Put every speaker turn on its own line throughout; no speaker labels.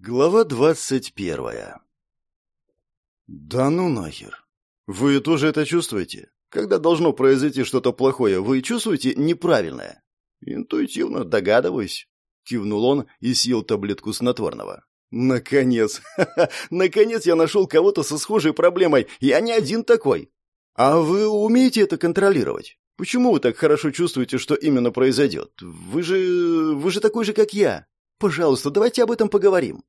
Глава двадцать первая. Да ну нахер. Вы тоже это чувствуете? Когда должно произойти что-то плохое, вы чувствуете неправильное? Интуитивно догадываюсь. Кивнул он и съел таблетку снотворного. Наконец! Наконец я нашел кого-то со схожей проблемой. Я не один такой. А вы умеете это контролировать? Почему вы так хорошо чувствуете, что именно произойдет? Вы же... вы же такой же, как я. Пожалуйста, давайте об этом поговорим.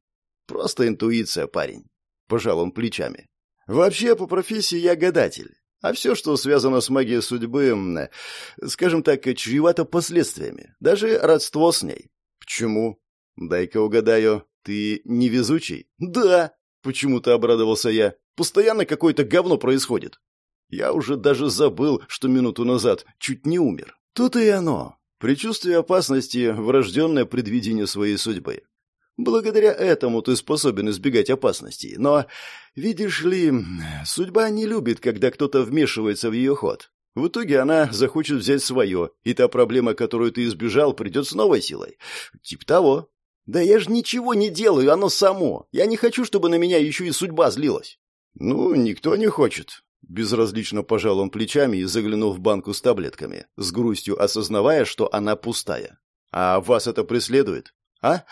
Просто интуиция, парень. Пожал он плечами. Вообще, по профессии я гадатель. А все, что связано с магией судьбы, скажем так, чревато последствиями. Даже родство с ней. Почему? Дай-ка угадаю. Ты невезучий? Да. Почему-то обрадовался я. Постоянно какое-то говно происходит. Я уже даже забыл, что минуту назад чуть не умер. Тут и оно. Предчувствие опасности – врожденное предвидение своей судьбы. Благодаря этому ты способен избегать опасностей. Но, видишь ли, судьба не любит, когда кто-то вмешивается в ее ход. В итоге она захочет взять свое, и та проблема, которую ты избежал, придет с новой силой. Тип того. Да я же ничего не делаю, оно само. Я не хочу, чтобы на меня еще и судьба злилась. Ну, никто не хочет. Безразлично пожал он плечами и заглянул в банку с таблетками, с грустью осознавая, что она пустая. «А вас это преследует?» «А?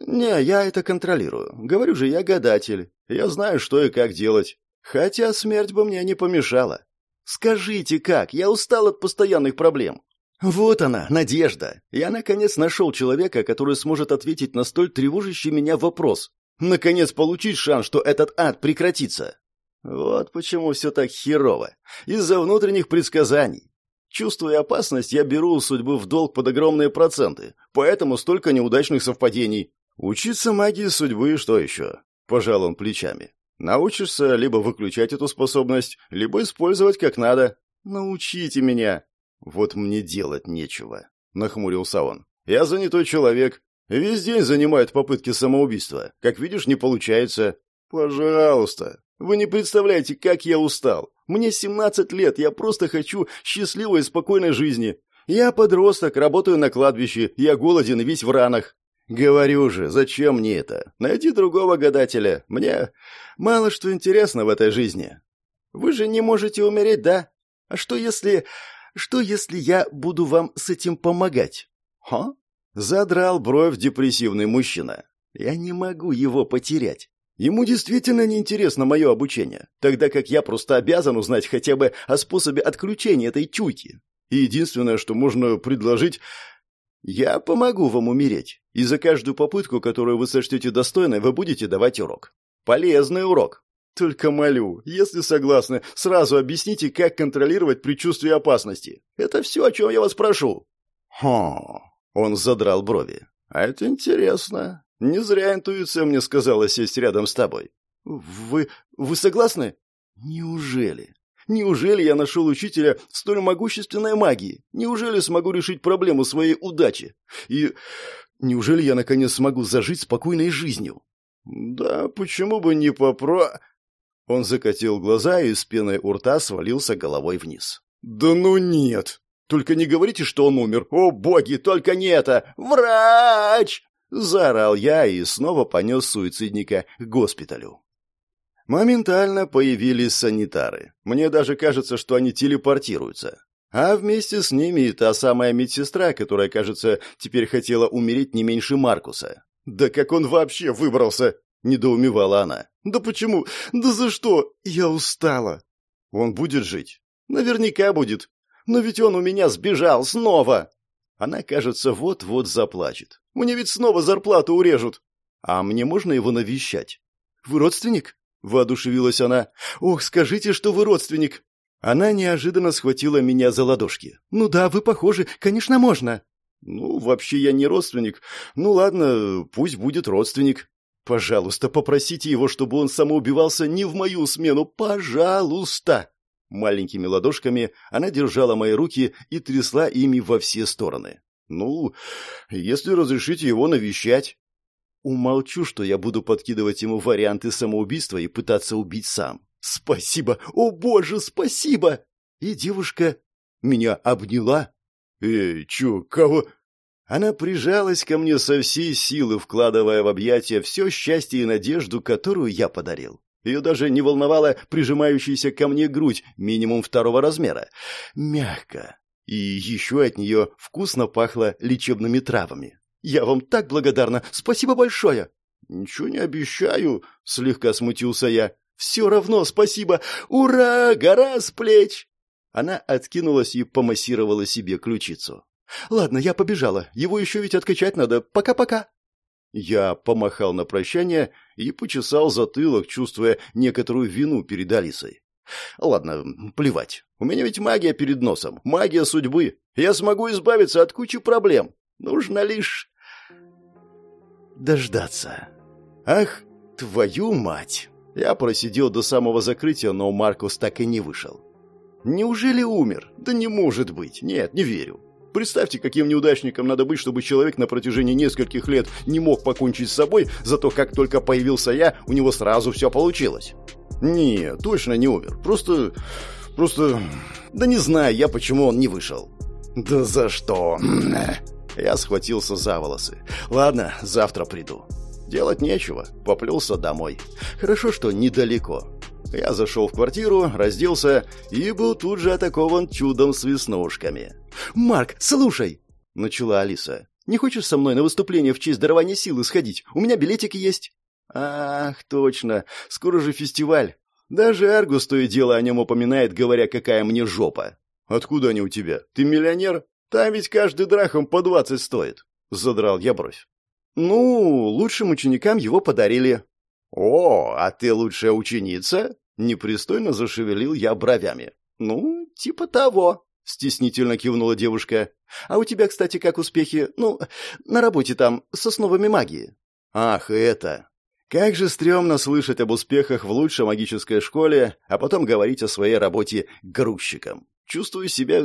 Не, я это контролирую. Говорю же, я гадатель. Я знаю, что и как делать. Хотя смерть бы мне не помешала. Скажите, как? Я устал от постоянных проблем». Вот она, надежда. Я, наконец, нашел человека, который сможет ответить на столь тревожащий меня вопрос. Наконец, получить шанс, что этот ад прекратится. Вот почему все так херово. Из-за внутренних предсказаний. Чувствуя опасность, я беру у судьбы в долг под огромные проценты, поэтому столько неудачных совпадений. Учиться магии судьбы что еще? Пожал он плечами. Научишься либо выключать эту способность, либо использовать как надо. Научите меня. Вот мне делать нечего, нахмурился он. Я занятой человек. Весь день занимает попытки самоубийства. Как видишь, не получается. Пожалуйста, вы не представляете, как я устал. Мне 17 лет, я просто хочу счастливой и спокойной жизни. Я подросток, работаю на кладбище, я голоден и весь в ранах. Говорю же, зачем мне это? Найди другого гадателя. Мне мало что интересно в этой жизни. Вы же не можете умереть, да? А что если... Что если я буду вам с этим помогать? Ха? Задрал бровь депрессивный мужчина. Я не могу его потерять. Ему действительно неинтересно мое обучение, тогда как я просто обязан узнать хотя бы о способе отключения этой чуйки. И единственное, что можно предложить... Я помогу вам умереть, и за каждую попытку, которую вы сочтете достойной, вы будете давать урок. Полезный урок. Только молю, если согласны, сразу объясните, как контролировать предчувствие опасности. Это все, о чем я вас прошу. Хо, он задрал брови. А это интересно. Не зря интуиция мне сказала сесть рядом с тобой. Вы... вы согласны? Неужели? Неужели я нашел учителя столь могущественной магии? Неужели смогу решить проблему своей удачи? И неужели я наконец смогу зажить спокойной жизнью? Да, почему бы не попро... Он закатил глаза и с пеной у рта свалился головой вниз. «Да ну нет! Только не говорите, что он умер! О, боги, только не это! Врач!» Заорал я и снова понес суицидника к госпиталю. Моментально появились санитары. Мне даже кажется, что они телепортируются. А вместе с ними и та самая медсестра, которая, кажется, теперь хотела умереть не меньше Маркуса. «Да как он вообще выбрался?» — недоумевала она. «Да почему? Да за что? Я устала». «Он будет жить?» «Наверняка будет. Но ведь он у меня сбежал снова!» Она, кажется, вот-вот заплачет. Мне ведь снова зарплату урежут. А мне можно его навещать? Вы родственник? Воодушевилась она. Ох, скажите, что вы родственник. Она неожиданно схватила меня за ладошки. Ну да, вы похожи, конечно, можно. Ну, вообще я не родственник. Ну ладно, пусть будет родственник. Пожалуйста, попросите его, чтобы он самоубивался не в мою смену. Пожалуйста. Маленькими ладошками она держала мои руки и трясла ими во все стороны. «Ну, если разрешите его навещать...» Умолчу, что я буду подкидывать ему варианты самоубийства и пытаться убить сам. «Спасибо! О, боже, спасибо!» И девушка меня обняла. «Эй, чё, кого?» Она прижалась ко мне со всей силы, вкладывая в объятия все счастье и надежду, которую я подарил. Ее даже не волновала прижимающаяся ко мне грудь минимум второго размера. Мягко. И еще от нее вкусно пахло лечебными травами. «Я вам так благодарна! Спасибо большое!» «Ничего не обещаю», — слегка смутился я. «Все равно спасибо! Ура! Гора с плеч!» Она откинулась и помассировала себе ключицу. «Ладно, я побежала. Его еще ведь откачать надо. Пока-пока!» Я помахал на прощание и почесал затылок, чувствуя некоторую вину перед Алисой. Ладно, плевать. У меня ведь магия перед носом, магия судьбы. Я смогу избавиться от кучи проблем. Нужно лишь дождаться. Ах, твою мать! Я просидел до самого закрытия, но Маркус так и не вышел. Неужели умер? Да не может быть. Нет, не верю. Представьте, каким неудачником надо быть, чтобы человек на протяжении нескольких лет не мог покончить с собой, зато как только появился я, у него сразу все получилось. Не, точно не умер. Просто... просто... Да не знаю я, почему он не вышел. Да за что? Я схватился за волосы. Ладно, завтра приду. Делать нечего. Поплелся домой. Хорошо, что недалеко. Я зашел в квартиру, разделся и был тут же атакован чудом с веснушками. «Марк, слушай!» — начала Алиса. «Не хочешь со мной на выступление в честь дарования силы сходить? У меня билетики есть». «Ах, точно. Скоро же фестиваль. Даже Аргус то и дело о нем упоминает, говоря, какая мне жопа». «Откуда они у тебя? Ты миллионер? Там ведь каждый драхом по двадцать стоит». Задрал я бровь. «Ну, лучшим ученикам его подарили». «О, а ты лучшая ученица?» Непристойно зашевелил я бровями. «Ну, типа того», — стеснительно кивнула девушка. «А у тебя, кстати, как успехи? Ну, на работе там, с основами магии». «Ах, это...» Как же стрёмно слышать об успехах в лучшей магической школе, а потом говорить о своей работе грузчиком. Чувствую себя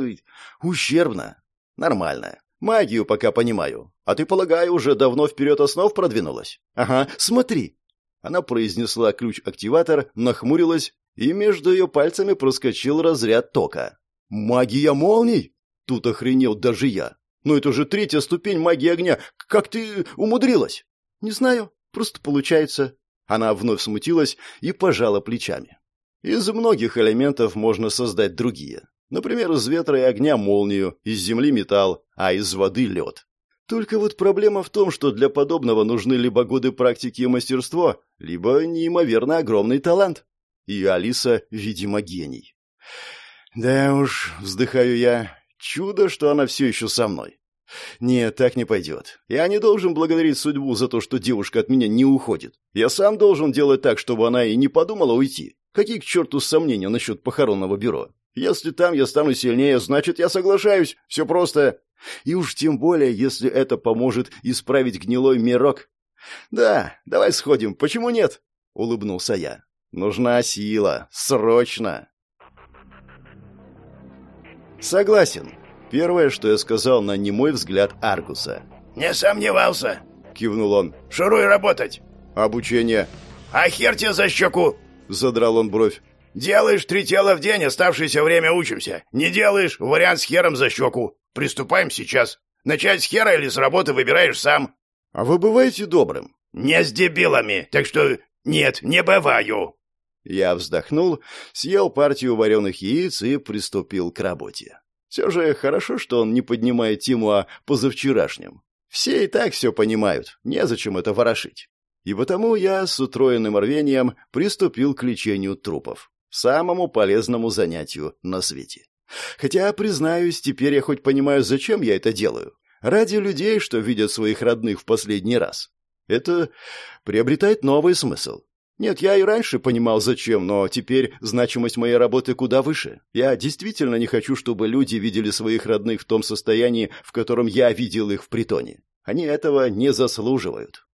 ущербно. Нормально. Магию пока понимаю. А ты, полагаю, уже давно вперед основ продвинулась? Ага, смотри. Она произнесла ключ-активатор, нахмурилась, и между ее пальцами проскочил разряд тока. «Магия молний?» Тут охренел даже я. «Но это же третья ступень магии огня. Как ты умудрилась?» «Не знаю. Просто получается». Она вновь смутилась и пожала плечами. Из многих элементов можно создать другие. Например, из ветра и огня молнию, из земли металл, а из воды лед. Только вот проблема в том, что для подобного нужны либо годы практики и мастерство, либо неимоверно огромный талант. И Алиса, видимо, гений. Да уж, вздыхаю я, чудо, что она все еще со мной. Нет, так не пойдет. Я не должен благодарить судьбу за то, что девушка от меня не уходит. Я сам должен делать так, чтобы она и не подумала уйти. Какие к черту сомнения насчет похоронного бюро? Если там я стану сильнее, значит, я соглашаюсь. Все просто. И уж тем более, если это поможет исправить гнилой мирок. Да, давай сходим, почему нет? Улыбнулся я. Нужна сила. Срочно. Согласен. Первое, что я сказал на немой взгляд Аргуса.
«Не сомневался», —
кивнул он.
«Шуруй работать».
«Обучение».
«А хер тебе за щеку!»
— задрал он бровь.
«Делаешь три тела в день, оставшееся время учимся. Не делаешь — вариант с хером за щеку. Приступаем сейчас. Начать с хера или с работы выбираешь сам».
«А вы бываете добрым?»
«Не с дебилами, так что нет, не бываю».
Я вздохнул, съел партию вареных яиц и приступил к работе. Все же хорошо, что он не поднимает тему о позавчерашнем. Все и так все понимают, незачем это ворошить. И потому я с утроенным рвением приступил к лечению трупов. Самому полезному занятию на свете. Хотя, признаюсь, теперь я хоть понимаю, зачем я это делаю. Ради людей, что видят своих родных в последний раз. Это приобретает новый смысл. Нет, я и раньше понимал, зачем, но теперь значимость моей работы куда выше. Я действительно не хочу, чтобы люди видели своих родных в том состоянии, в котором я видел их в притоне. Они этого не заслуживают.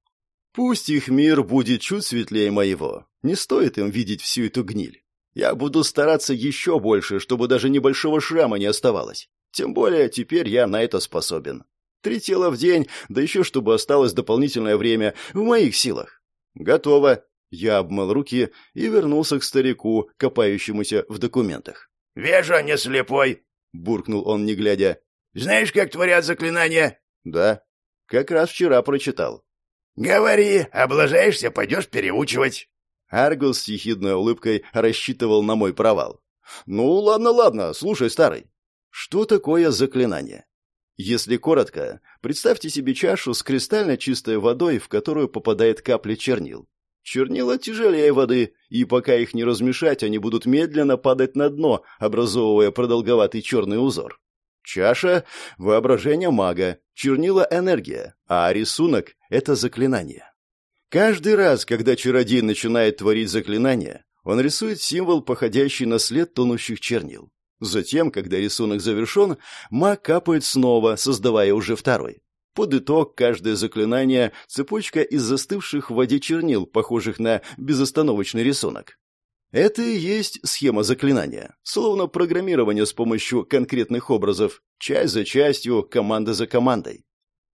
Пусть их мир будет чуть светлее моего. Не стоит им видеть всю эту гниль. Я буду стараться еще больше, чтобы даже небольшого шрама не оставалось. Тем более теперь я на это способен. Три тела в день, да еще чтобы осталось дополнительное время в моих силах. Готово. Я обмыл руки и вернулся к старику, копающемуся в документах.
«Вижу, не слепой!»
— буркнул он, не глядя.
«Знаешь, как творят заклинания?»
Да, как раз вчера прочитал.
Говори, облажаешься, пойдешь переучивать.
Аргус с ехидной улыбкой рассчитывал на мой провал. Ну, ладно, ладно, слушай, старый. Что такое заклинание? Если коротко, представьте себе чашу с кристально чистой водой, в которую попадает капля чернил. Чернила тяжелее воды, и пока их не размешать, они будут медленно падать на дно, образовывая продолговатый черный узор. Чаша — воображение мага, чернила — энергия, а рисунок — это заклинание. Каждый раз, когда чародей начинает творить заклинание, он рисует символ, походящий на след тонущих чернил. Затем, когда рисунок завершен, маг капает снова, создавая уже второй. Под итог каждое заклинание – цепочка из застывших в воде чернил, похожих на безостановочный рисунок. Это и есть схема заклинания, словно программирование с помощью конкретных образов, часть за частью, команда за командой.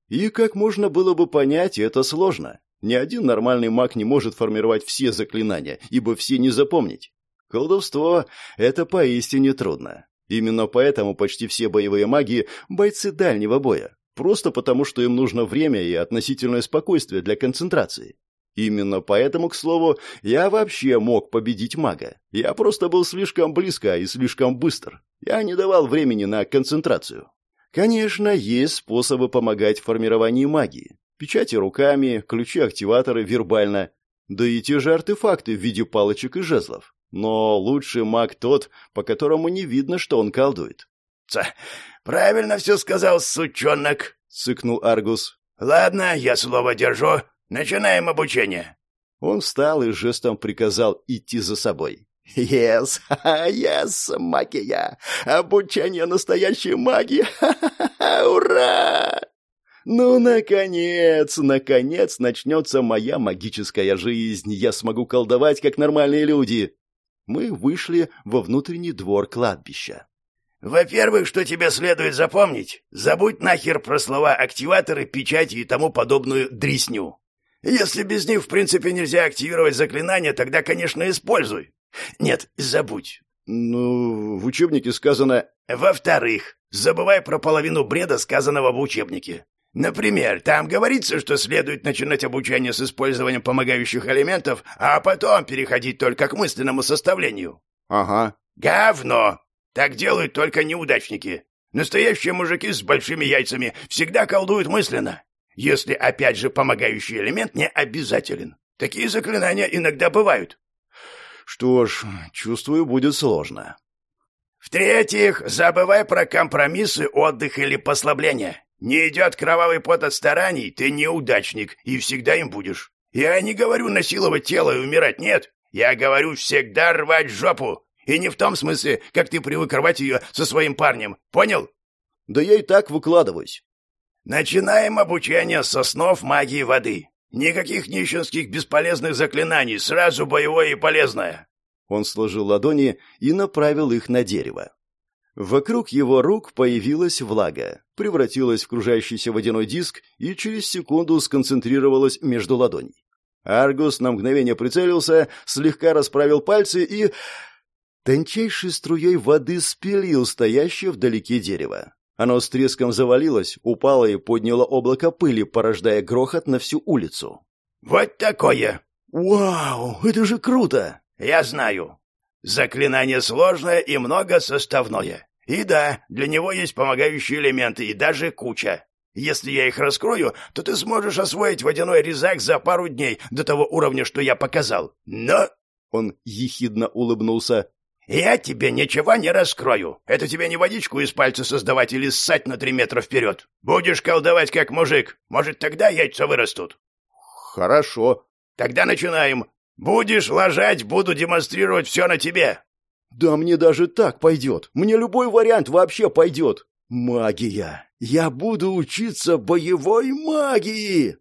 И как можно было бы понять, это сложно. Ни один нормальный маг не может формировать все заклинания, ибо все не запомнить. Колдовство — это поистине трудно. Именно поэтому почти все боевые маги — бойцы дальнего боя. Просто потому, что им нужно время и относительное спокойствие для концентрации. Именно поэтому, к слову, я вообще мог победить мага. Я просто был слишком близко и слишком быстр. Я не давал времени на концентрацию. Конечно, есть способы помогать в формировании магии. Печати руками, ключи-активаторы вербально, да и те же артефакты в виде палочек и жезлов. Но лучший маг тот, по которому не видно, что он колдует.
«Ца, правильно все сказал, сучонок!» — цыкнул Аргус. «Ладно, я слово держу. Начинаем обучение!»
Он встал и жестом приказал идти за собой. «Yes, yes, магия! Обучение настоящей магии! Ура!» «Ну, наконец, наконец начнется моя магическая жизнь. Я смогу колдовать, как нормальные люди». Мы вышли во внутренний двор кладбища.
«Во-первых, что тебе следует запомнить, забудь нахер про слова активаторы, печати и тому подобную дресню. Если без них, в принципе, нельзя активировать заклинание, тогда, конечно, используй. Нет, забудь.
Ну, в учебнике сказано...
Во-вторых, забывай про половину бреда, сказанного в учебнике. Например, там говорится, что следует начинать обучение с использованием помогающих элементов, а потом переходить только к мысленному составлению.
Ага.
Говно! Так делают только неудачники. Настоящие мужики с большими яйцами всегда колдуют мысленно. Если, опять же, помогающий элемент не обязателен. Такие заклинания иногда бывают.
Что ж, чувствую, будет сложно.
В-третьих, забывай про компромиссы, отдых или послабление. Не идет кровавый пот от стараний, ты неудачник, и всегда им будешь. Я не говорю насиловать тело и умирать, нет. Я говорю всегда рвать жопу. И не в том смысле, как ты привык рвать ее со своим парнем. Понял?
Да я и так выкладываюсь.
Начинаем обучение со снов магии воды. Никаких нищенских бесполезных заклинаний, сразу боевое и полезное.
Он сложил ладони и направил их на дерево. Вокруг его рук появилась влага, превратилась в кружащийся водяной диск и через секунду сконцентрировалась между ладоней. Аргус на мгновение прицелился, слегка расправил пальцы и... Тончайшей струей воды спилил стоящее вдалеке дерево. Оно с треском завалилось, упало и подняло облако пыли, порождая грохот на всю улицу.
«Вот такое!»
«Вау, это же круто!»
«Я знаю. Заклинание сложное и многосоставное. И да, для него есть помогающие элементы и даже куча. Если я их раскрою, то ты сможешь освоить водяной резак за пару дней до того уровня, что я показал. Но...»
Он ехидно улыбнулся.
«Я тебе ничего не раскрою. Это тебе не водичку из пальца создавать или ссать на три метра вперед. Будешь колдовать как мужик. Может, тогда яйца вырастут».
«Хорошо».
«Тогда начинаем. Будешь ложать, буду демонстрировать все на тебе.
Да мне даже так пойдет. Мне любой вариант вообще пойдет. Магия. Я буду учиться боевой магии.